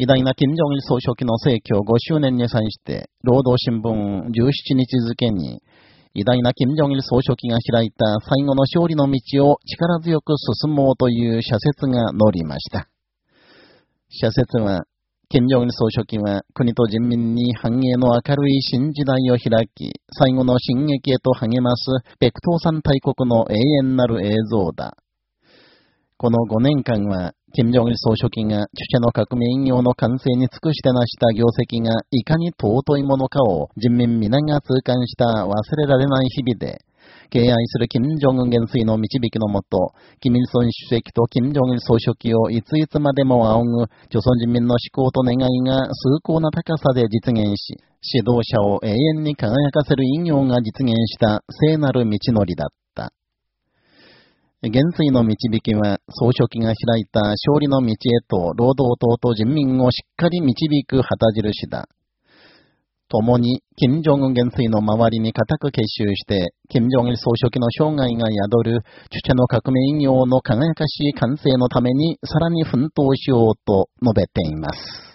偉大な金正日総書記の逝去5周年に際して、労働新聞17日付に、偉大な金正日総書記が開いた最後の勝利の道を力強く進もうという社説が載りました。社説は、金正日総書記は国と人民に繁栄の明るい新時代を開き、最後の進撃へと励ます北東山大国の永遠なる映像だ。この5年間は、金正日総書記が著者の革命引用の完成に尽くして成した業績がいかに尊いものかを人民皆が痛感した忘れられない日々で、敬愛する金正恩元帥の導きのもと、金日成主席と金正日総書記をいついつまでも仰ぐ、朝鮮人民の思考と願いが崇高な高さで実現し、指導者を永遠に輝かせる引用が実現した聖なる道のりだった。元帥の導きは、総書記が開いた勝利の道へと労働党と人民をしっかり導く旗印だ。共に、金正恩元帥の周りに固く結集して、金正日総書記の生涯が宿る、著者の革命引用の輝かしい完成のためにさらに奮闘しようと述べています。